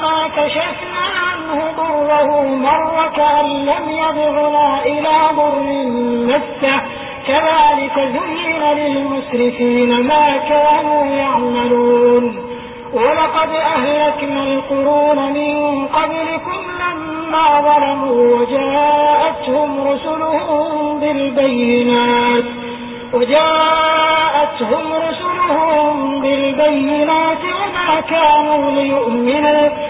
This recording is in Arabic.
فلما كشفنا عنه ضره مر كأن لم يضغنا إلى ضر مسه. كذلك زين للمسرفين ما كانوا يعملون. ولقد أهلكنا القرون من قبلكم لما ظلموا وجاءتهم رسلهم بالبينات. وجاءتهم رسلهم بالبينات وما كانوا ليؤمنوا.